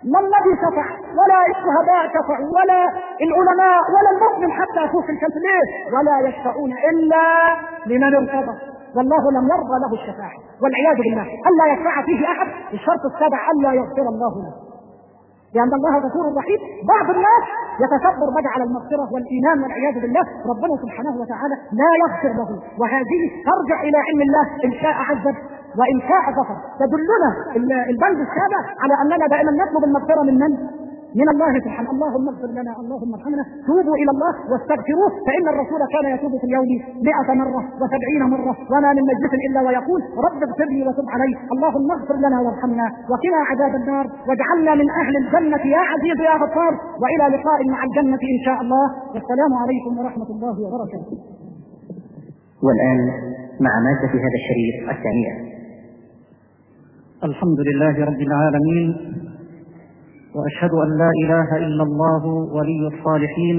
ما الذي شفع؟ ولا الشهداء شفعوا ولا العلماء ولا المؤمن حتى فوق الكلب ليه ولا يشفعون إلا لمن ارتضى. والله لم يرضى له الشفاعة. والعياذ بالله. ألا يشفع فيه أحد؟ الشرط السابع ألا يغفر الله له. لأن الله غفور رحيم. بعض الناس يتكبر بقى على المغفرة والإيمان والعياذ بالله. ربنا سبحانه وتعالى لا يغفر له. وهذه ترجع إلى علم الله. إن شاء عذب وإن شاء غفر. تدلنا البند السابع على أننا دائما نطلب المغفرة من من؟ من الله سبحانه. اللهم اغفر لنا اللهم ارحمنا. توبوا إلى الله واستغفروه فإن الرسول كان يتوب في اليوم 100 مرة و70 مرة وما من مجلس إلا ويقول رب اغفر لي وتب علي. اللهم اغفر لنا وارحمنا وقنا عذاب النار واجعلنا من أهل الجنة يا عزيز يا غفار. وإلى لقاء مع الجنة إن شاء الله. والسلام عليكم ورحمة الله وبركاته. والآن مع ماده هذا الشريف الثانية. الحمد لله رب العالمين. وأشهد أن لا إله إلا الله ولي الصالحين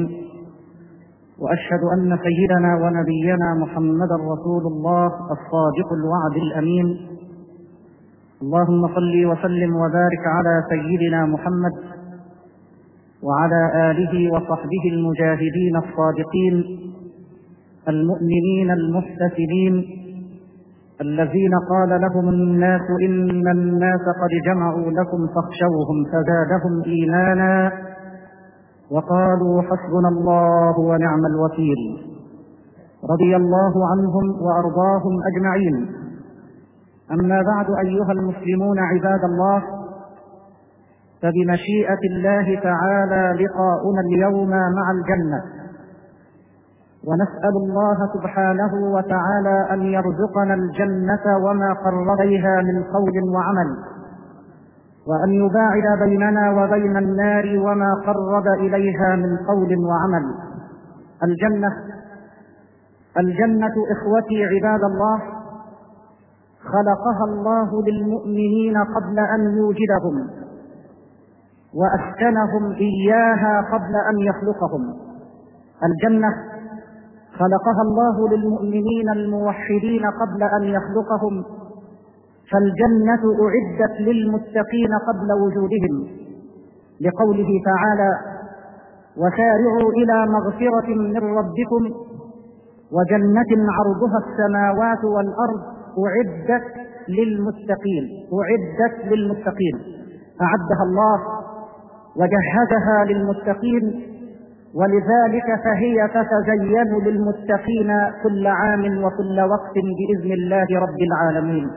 وأشهد أن سيدنا ونبينا محمدا رسول الله الصادق الوعد الأمين. اللهم صل وسلم وبارك على سيدنا محمد وعلى آله وصحبه المجاهدين الصادقين المؤمنين المحتسبين. الذين قال لهم الناس إن الناس قد جمعوا لكم فاخشوهم فزادهم إيمانا وقالوا حسبنا الله ونعم الوكيل رضي الله عنهم وأرضاهم أجمعين. أما بعد أيها المسلمون عباد الله فبمشيئة الله تعالى لقاؤنا اليوم مع الجنة. ونسأل الله سبحانه وتعالى أن يرزقنا الجنة وما قرب إليها من قول وعمل وأن يباعد بيننا وبين النار وما قرب إليها من قول وعمل. الجنة الجنة إخوتي عباد الله خلقها الله للمؤمنين قبل أن يوجدهم وأسكنهم إياها قبل أن يخلقهم. الجنة خلقها الله للمؤمنين الموحدين قبل أن يخلقهم فالجنة أعدت للمتقين قبل وجودهم. لقوله تعالى وسارعوا إلى مغفرة من ربكم وجنة عرضها السماوات والأرض أعدت للمتقين أعدت للمتقين. أعدها الله وجهزها للمتقين ولذلك فهي تتزين للمتقين كل عام وكل وقت بإذن الله رب العالمين.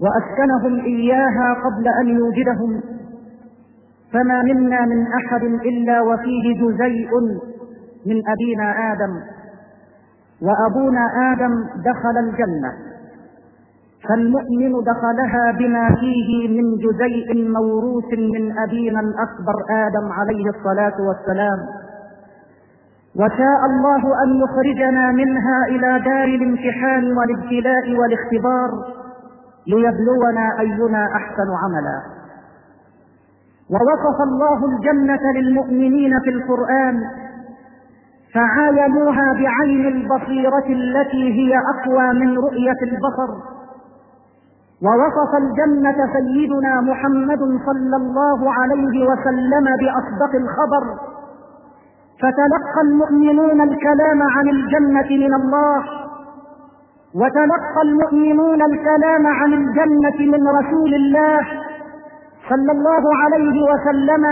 وأسكنهم إياها قبل أن يوجدهم. فما منا من أحد إلا وفيه جزيء من أبينا آدم. وأبونا آدم دخل الجنة. فالمؤمن دخلها بما فيه من جزيء موروث من أبينا الأكبر آدم عليه الصلاة والسلام. وشاء الله أن يخرجنا منها إلى دار الامتحان والابتلاء والاختبار ليبلونا أينا أحسن عملا. ووصف الله الجنة للمؤمنين في القرآن فعاينوها بعين البصيرة التي هي أقوى من رؤية البصر. ووصف الجنة سيدنا محمد صلى الله عليه وسلم بأصدق الخبر. فتلقى المؤمنون الكلام عن الجنة من الله. وتلقى المؤمنون الكلام عن الجنة من رسول الله صلى الله عليه وسلم.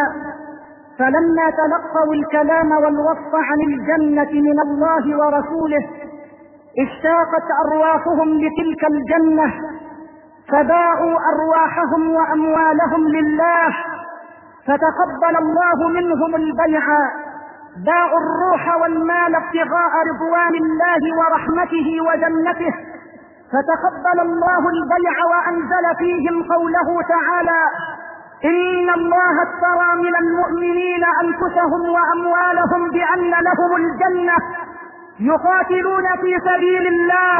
فلما تلقوا الكلام والوصف عن الجنة من الله ورسوله اشتاقت أرواحهم لتلك الجنة. فباعوا أرواحهم وأموالهم لله فتقبل الله منهم البيع. باعوا الروح والمال ابتغاء رضوان الله ورحمته وجنته فتقبل الله البيع وأنزل فيهم قوله تعالى إن الله اشترى من المؤمنين أنفسهم وأموالهم بأن لهم الجنة يقاتلون في سبيل الله.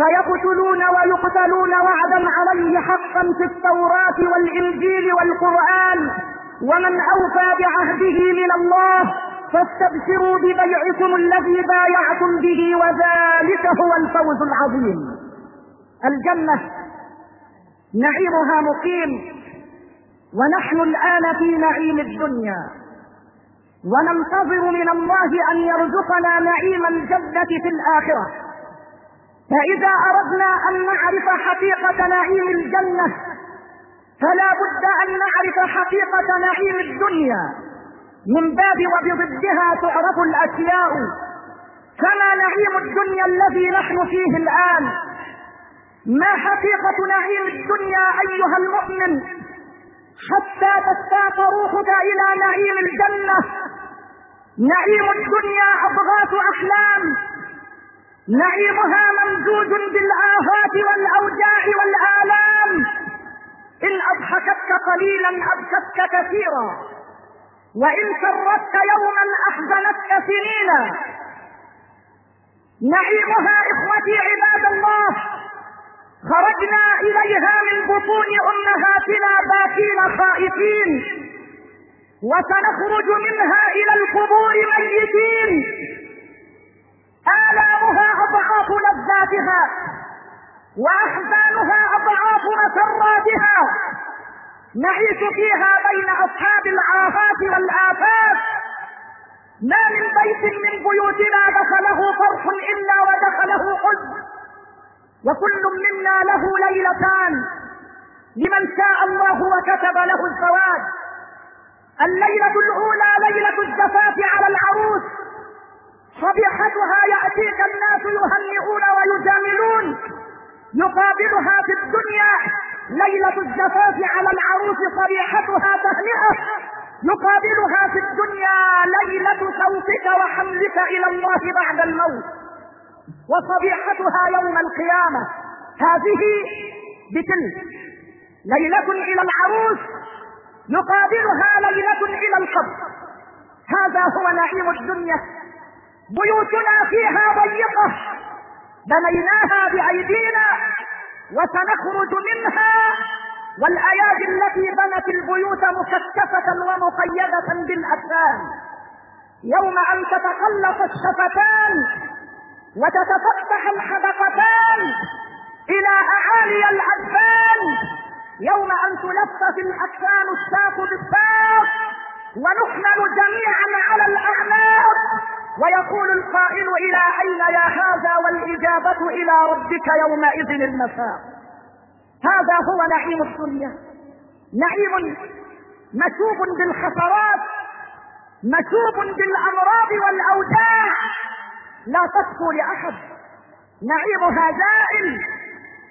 فيقتلون ويقتلون وعدا عليه حقا في التوراة والإنجيل والقرآن. ومن أوفى بعهده من الله فاستبشروا ببيعكم الذي بايعتم به وذلك هو الفوز العظيم. الجنة نعيمها مقيم ونحن الآن في نعيم الدنيا. وننتظر من الله أن يرزقنا نعيم الجنة في الآخرة. فإذا أردنا أن نعرف حقيقة نعيم الجنة فلا بد أن نعرف حقيقة نعيم الدنيا. من باب وبضدها تعرف الأشياء. فما نعيم الدنيا الذي نحن فيه الآن؟ ما حقيقة نعيم الدنيا أيها المؤمن حتى تشتاق روحك إلى نعيم الجنة؟ نعيم الدنيا أضغاث أحلام. نعيمها ممزوج بالآفات والأوجاع والآلام. إن أضحكتك قليلا أبكتك كثيرا. وإن سرتك يوما أحزنتك سنينا. نعيمها إخوتي عباد الله. خرجنا إليها من بطون أمهاتنا باكين خائفين. وسنخرج منها إلى القبور ميتين. آلامها أضعاف لذاتها وأحزانها أضعاف مسراتها نعيش فيها بين أصحاب العافات والآفات. ما من بيت من بيوتنا دخله فرح إلا ودخله حزن وكل منا له ليلتان. لمن شاء الله وكتب له الزواج. الليلة الأولى ليلة الزفاف على العروس. صبيحتها يأتيك الناس يهنئون ويجاملون. يقابلها في الدنيا ليلة الزفاف على العروس صبيحتها تهنئة. يقابلها في الدنيا ليلة خوفك وحملك إلى الله بعد الموت. وصبيحتها يوم القيامة. هذه بتلك ليلة إلى العروس. يقابلها ليلة إلى القبر. هذا هو نعيم الدنيا. بيوتنا فيها ضيقة بنيناها بأيدينا وسنخرج منها والأيادي التي بنت البيوت مكثفة ومقيدة بالأجسام. يوم أن تتقلص الشفتان وتتفتح الحدقتان إلى أعالي الأجفان يوم أن تلف في الأكفان الساق بالساق ونحمل جميعا على الأعناق. ويقول القائل إلى أين يا هذا والإجابة إلى ربك يومئذ المساق. هذا هو نعيم الدنيا. نعيم مشوب بالخسرات مشوب بالأمراض والأوجاع. لا تشكو لأحد. نعيمها زائل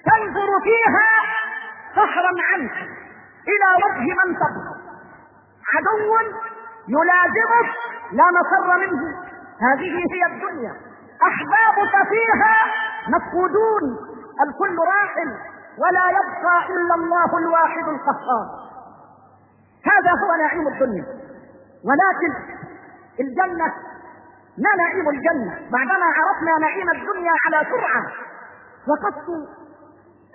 تنظر فيها سحرا عنك. إلى وجه من تبغض عدو يلازمك لا مفر منه. هذه هي الدنيا. أحبابك فيها مفقودون الكل راحل ولا يبقى إلا الله الواحد القهار. هذا هو نعيم الدنيا. ولكن الجنة ما نعيم الجنة؟ بعدما عرفنا نعيم الدنيا على سرعة وقفت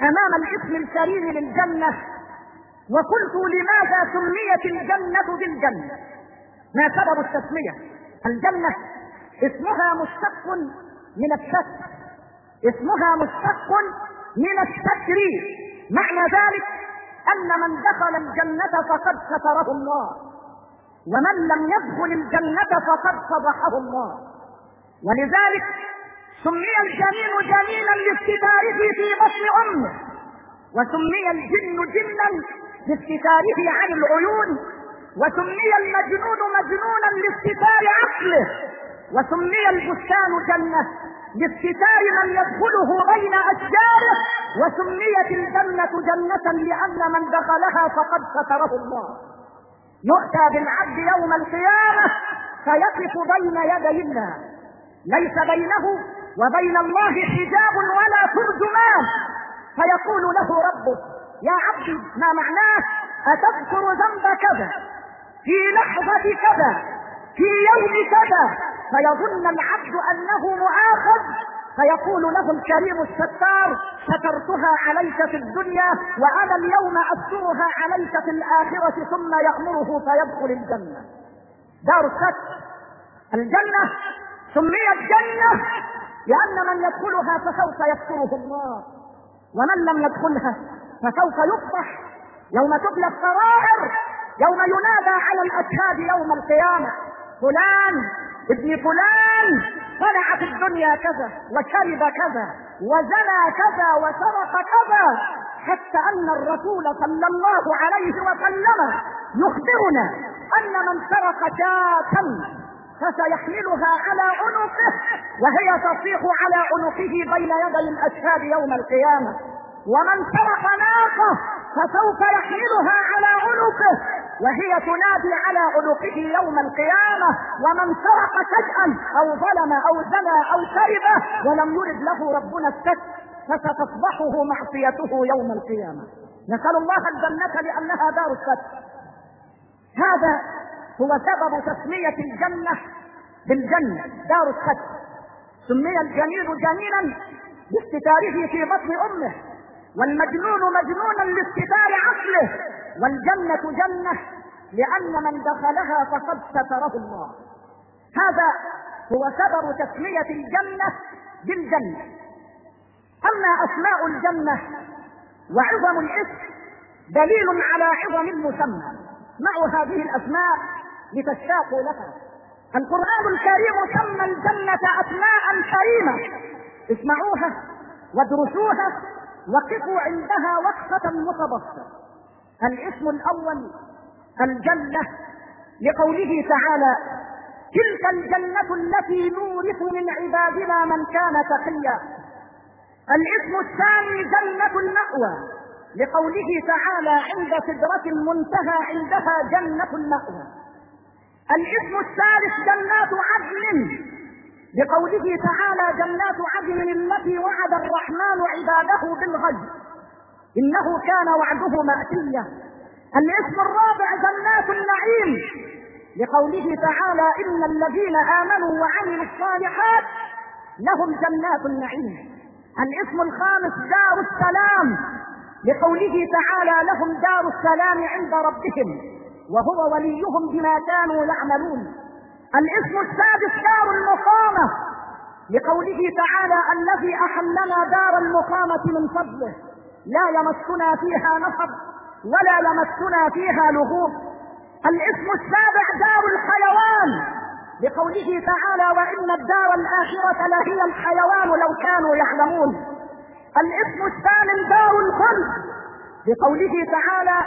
أمام الاسم الكريم للجنة وقلت لماذا سميت الجنة بالجنة؟ ما سبب التسمية؟ الجنة اسمها مشتق من الشك. اسمها مشتق من الستر معنى ذلك أن من دخل الجنة فقد ستره الله ومن لم يدخل الجنة فقد فضحه الله. ولذلك سمي الجنين جنينا لافتتاره في بطن أمه وسمي الجن جنا لاستتاره عن العيون وسمي المجنون مجنونا لاستتار عقله. وسمي البستان جنة لاستتار من يدخله بين أشجاره وسميت الجنة جنة لأن من دخلها فقد ستره الله. يؤتى بالعبد يوم القيامة فيقف بين يدي الله. ليس بينه وبين الله حجاب ولا ترجمان. فيقول له ربه يا عبدي ما معناه؟ أتذكر ذنب كذا؟ في لحظة كذا؟ في يوم كذا فيظن العبد أنه مؤاخذ فيقول له الكريم الستار سترتها عليك في الدنيا وأنا اليوم أسترها عليك في الآخرة ثم يأمره فيدخل الجنة. دار الستر الجنة سميت جنة لأن من يدخلها فسوف يستره الله ومن لم يدخلها فسوف يفضح. يوم تبلى السرائر يوم ينادى على الأشهاد يوم القيامة. فلان ابن فلان صنع في الدنيا كذا وشرب كذا وزنى كذا وسرق كذا حتى أن الرسول صلى الله عليه وسلم يخبرنا أن من سرق شاة فسيحملها على عنقه وهي تصيح على عنقه بين يدي الأشهاد يوم القيامة. ومن سرق ناقة فسوف يحملها على عنقه وهي تنادي على عنقه يوم القيامة ومن سرق شيئا أو ظلم أو زنى أو شرب ولم يرد له ربنا السك فستصبحه معصيته يوم القيامة. نسأل الله الجنة لأنها دار السك هذا هو سبب تسمية الجنة بالجنة دار السك سمي الجنين جنينا لاستتاره في بطن أمه. والمجنون مجنونا لاستتار عقله والجنة جنة لأن من دخلها فقد ستره الله. هذا هو سبب تسمية الجنة بالجنة. أما أسماء الجنة وعظم الاسم دليل على عظم المسمى. مع هذه الأسماء لتشتاقوا لها. القرآن الكريم سمى الجنة أسماء كريمة. اسمعوها وادرسوها. وقفوا عندها وقفة متبسطة الاسم الأول الجنة لقوله تعالى تلك الجنة التي نورث من عبادنا من كان تقيا. الاسم الثاني جنة المأوى لقوله تعالى عند سدرة المنتهى عندها جنة المأوى. الاسم الثالث جنات عدن لقوله تعالى جنات عدن التي وعد الرحمن عباده بالغيب. إنه كان وعده مأتيا. الاسم الرابع جنات النعيم. لقوله تعالى إن الذين آمنوا وعملوا الصالحات لهم جنات النعيم. الاسم الخامس دار السلام. لقوله تعالى لهم دار السلام عند ربهم. وهو وليهم بما كانوا يعملون. الاسم السادس دار المقامة لقوله تعالى الذي أحلنا دار المقامة من فضله لا يمسنا فيها نصب ولا يمسنا فيها لغوب. الاسم السابع دار الحيوان لقوله تعالى وإن الدار الآخرة لهي الحيوان لو كانوا يعلمون. الاسم الثامن دار الخلد لقوله تعالى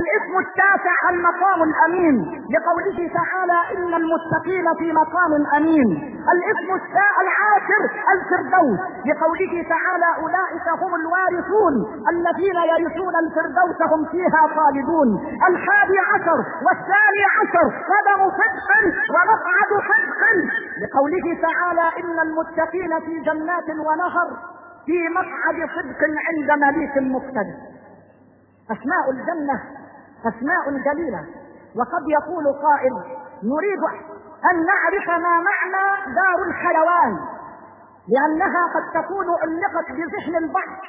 الاسم التاسع المقام الأمين لقوله تعالى إن المتقين في مقام أمين. الاسم العاشر الفردوس لقوله تعالى أولئك هم الوارثون. الذين يرثون الفردوس هم فيها خالدون. الحادي عشر والثاني عشر قدم صدق ومقعد صدق لقوله تعالى إن المتقين في جنات ونهر في مقعد صدق عند مليك مقتدر. أسماء الجنة أسماء جليلة. وقد يقول قائل نريد أن نعرف ما معنى دار الحيوان لأنها قد تكون علقت بذهن البعض.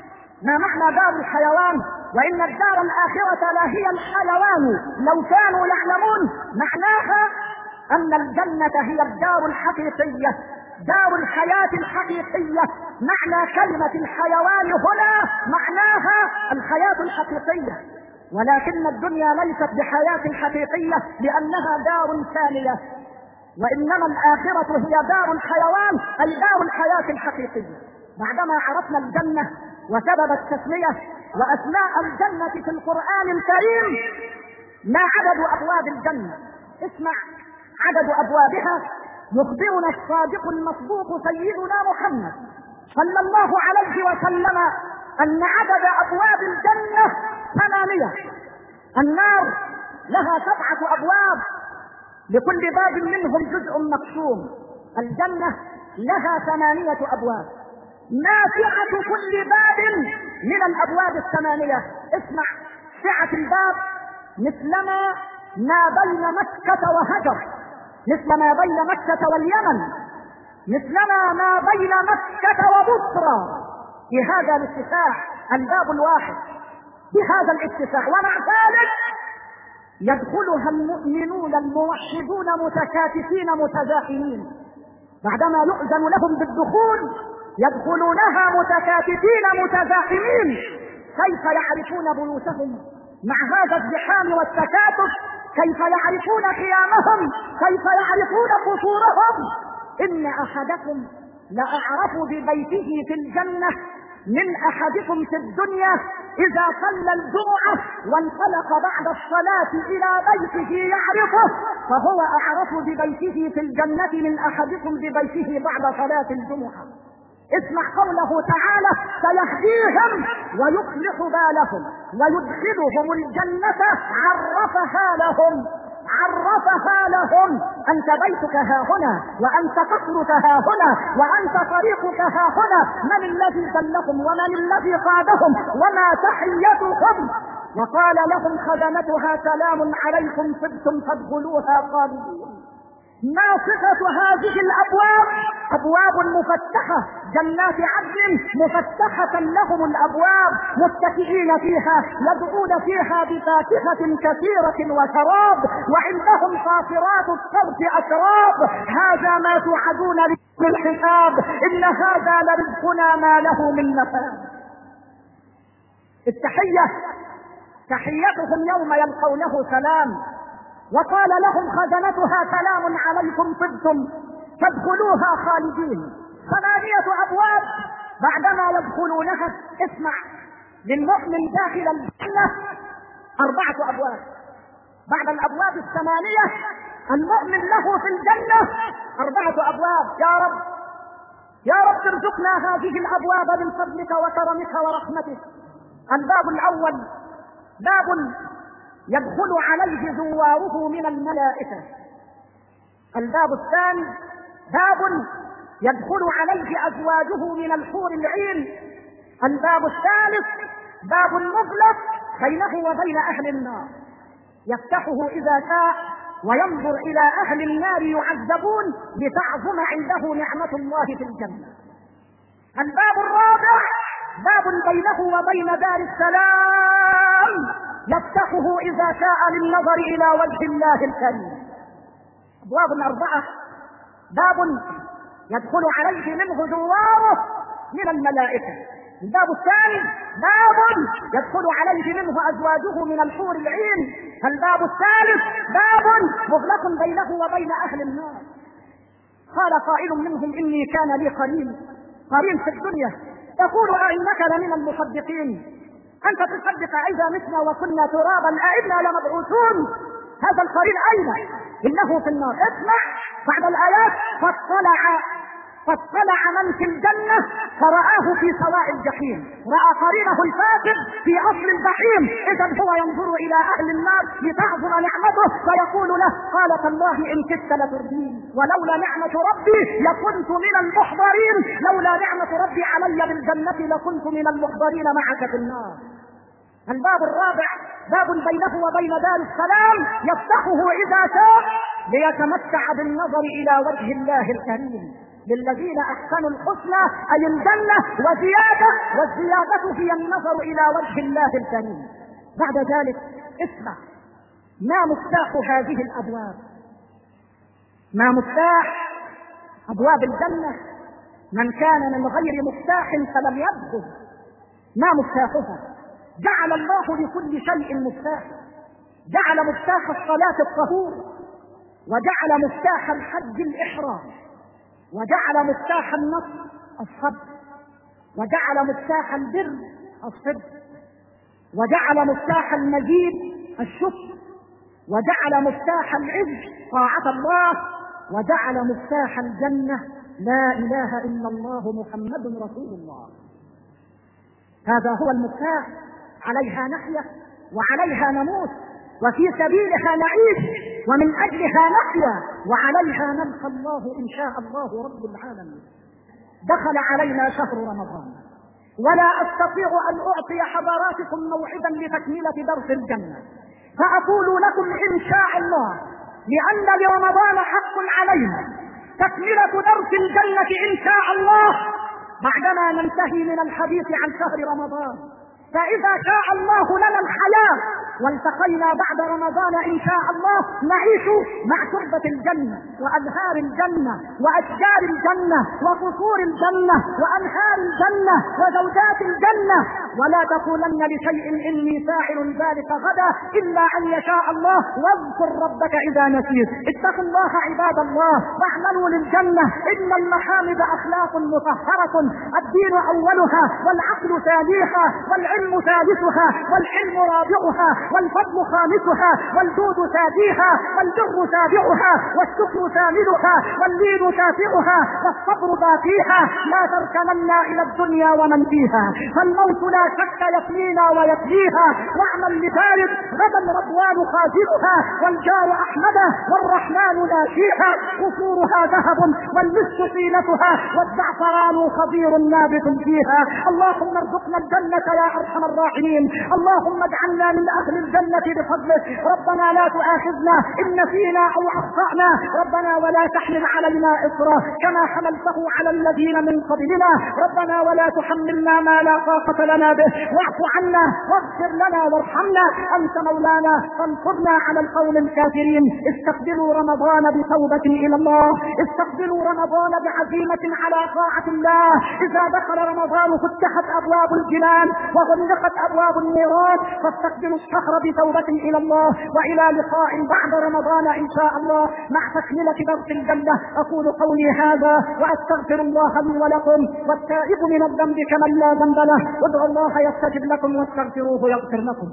ما معنى دار الحيوان؟ وإن الدار الآخرة لا هي الحيوان. لو كانوا يعلمون معناها أن الجنة هي الدار الحقيقية دار الحياة الحقيقية. معنى كلمة الحيوان هنا معناها الحياة الحقيقية. ولكن الدنيا ليست بحياة حقيقية لأنها دار ثانية. وإنما الآخرة هي دار الحيوان أي دار الحياة الحقيقية. بعدما عرفنا الجنة وسبب التسمية وأسماء الجنة في القرآن الكريم ما عدد أبواب الجنة؟ اسمع عدد أبوابها يخبرنا الصادق المصدوق سيدنا محمد. صلى الله عليه وسلم أن عدد أبواب الجنة ثمانية. النار لها سبعة أبواب. لكل باب منهم جزء مقسوم. الجنة لها ثمانية أبواب. نافعة كل باب من الأبواب الثمانية. اسمع سعة الباب. مثلما ما بين مكة وهجر. مثل ما بين مكة واليمن. مثلما ما بين مكة وبصرى. في هذا الاتساع الباب الواحد. بهذا الاتساع ومع ذلك يدخلها المؤمنون الموحدون متكاتفين متزاحمين بعدما يؤذن لهم بالدخول يدخلونها متكاتفين متزاحمين كيف يعرفون بيوتهم مع هذا الزحام والتكاتف؟ كيف يعرفون قيامهم؟ كيف يعرفون قصورهم؟ إن أحدكم لأعرف ببيته في الجنة من أحدكم في الدنيا إذا صلى الجمعة وانطلق بعد الصلاة إلى بيته يعرفه فهو أعرف ببيته في الجنة من أحدكم ببيته بعد صلاة الجمعة. اسمع قوله تعالى سيهديهم ويصلح بالهم ويدخلهم الجنة عرفها لهم. عرفها لهم. أنت بيتك ها هنا وأنت قصرك ها هنا وأنت طريقك ها هنا. من الذي دلهم ومن الذي قادهم وما تحيتهم؟ وقال لهم خدمتها سلام عليكم طبتم فادخلوها خالدين. ما صفة هذه الأبواب؟ أبواب مفتحة. جنات عدن مفتحة لهم الأبواب متكئين فيها يدعون فيها بفاكهة كثيرة وشراب وعندهم قاصرات الصوت أشراب. هذا ما توعدون للحساب إن هذا لرزقنا ما له من نفاذ التحية. تحيتهم يوم يلقونه سلام. وقال لهم خزنتها سلام عليكم طبتم فادخلوها خالدين. ثمانية أبواب بعدما يدخلونها اسمع للمؤمن داخل الجنة أربعة أبواب. بعد الأبواب الثمانية المؤمن له في الجنة أربعة أبواب. يا رب يا رب ارزقنا هذه الأبواب من فضلك وكرمك ورحمتك. الباب الأول باب يدخل عليه زواره من الملائكة. الباب الثاني باب يدخل عليه أزواجه من الحور العين. الباب الثالث باب مغلق بينه وبين أهل النار. يفتحه إذا شاء وينظر إلى أهل النار يعذبون لتعظم عنده نعمة الله في الجنة. الباب الرابع باب بينه وبين دار السلام. يفتحه إذا شاء للنظر إلى وجه الله الكريم. أبواب أربعة. باب يدخل عليه منه زواره من الملائكة. الباب الثاني. باب يدخل عليه منه أزواجه من الحور العين. الباب الثالث. باب مغلق بينه وبين أهل النار. قال قائل منهم إني كان لي قرين. قرين في الدنيا. يقول أئنك لمن المصدقين؟ أنت تصدق إذا متنا وكنا ترابا أئنا لمبعوثون. هذا القرين أين؟ إنه في النار. اسمع. بعد الآيات فاطلع فاطلع من في الجنة فرآه في سواء الجحيم. رأى قرينه الفاسد في أصل الجحيم. إذا هو ينظر إلى أهل النار لتعظم نعمته فيقول له قالت الله إن كدت لتردين. ولولا نعمة ربي لكنت من المحضرين. لولا نعمة ربي علي بالجنة لكنت من المحضرين معك في النار. الباب الرابع باب بينه وبين دار السلام يفتحه إذا شاء ليتمتع بالنظر إلى وجه الله الكريم. للذين أحسنوا الحسنى أي الجنة وزياده والزيادة هي النظر إلى وجه الله الكريم. بعد ذلك اسمع. ما مفتاح هذه الأبواب؟ ما مفتاح أبواب الجنة؟ من كان من غير مفتاح فلم يدخل ما مفتاحها؟ جعل الله لكل شيء مفتاح. جعل مفتاح الصلاة الطهور. وجعل مفتاح الحج الإحرام. وجعل مفتاح النصر الصبر. وجعل مفتاح البر الصدق وجعل مفتاح المجيد الشكر. وجعل مفتاح العز طاعة الله. وجعل مفتاح الجنة لا إله إلا الله محمد رسول الله. هذا هو المفتاح. عليها نحيا وعليها نموت. وفي سبيلها نعيش ومن أجلها نحيا وعليها نلقى الله إن شاء الله رب العالمين. دخل علينا شهر رمضان. ولا أستطيع أن أعطي حضراتكم موعدا لتكملة درس الجنة. فأقول لكم إن شاء الله لأن لرمضان حق علينا. تكملة درس الجنة إن شاء الله بعدما ننتهي من الحديث عن شهر رمضان. فإذا شاء الله لنا الحياة والتقينا بعد رمضان إن شاء الله نعيش مع تربة الجنة وأزهار الجنة وأشجار الجنة وقصور الجنة وأنهار الجنة وزوجات الجنة. ولا تقولن لشيء إني فاعل ذلك غدا إلا أن يشاء الله. واذكر ربك إذا نسيت. اتقوا الله عباد الله واعملوا للجنة. إن المحامد أخلاق مطهرة الدين أولها والعقل ثانيها والعلم ثالثها والحلم رابعها والفضل خامسها والجود ساديها والبر سابعها والشكر ثامنها واللين تاسعها والصبر باقيها. لا تركنن إلى الدنيا ومن فيها. فالموت لا شك يفنينا ويفنيها واعمل لفارد غدا رضوان خازنها. والجار أحمده والرحمن ناشيها. قصورها ذهب والمسك طينتها. والزعفران خضير نابت فيها. اللهم ارزقنا الجنة يا أرحم الراحمين. اللهم اجعلنا من أهل الجنة بفضلك ربنا لا تؤاخذنا إن نسينا أو أخطأنا. ربنا ولا تحمل علينا إصرا كما حملته على الذين من قبلنا. ربنا ولا تحملنا ما لا طاقة لنا به. واعف عنا واغفر لنا وارحمنا. أنت مولانا فانصرنا على القوم الكافرين. استقبلوا رمضان بتوبة إلى الله. استقبلوا رمضان بعزيمة على طاعة الله. إذا دخل رمضان فتحت أبواب الجنان. وغلقت أبواب النيران فاستقبلوا الشهر بتوبة إلى الله وإلى لقاء بعد رمضان إن شاء الله مع تكملة درس الجنة. أقول قولي هذا وأستغفر الله لي ولكم والتائب من الذنب كمن لا ذنب له. وادعوا الله يستجب لكم واستغفروه يغفر لكم.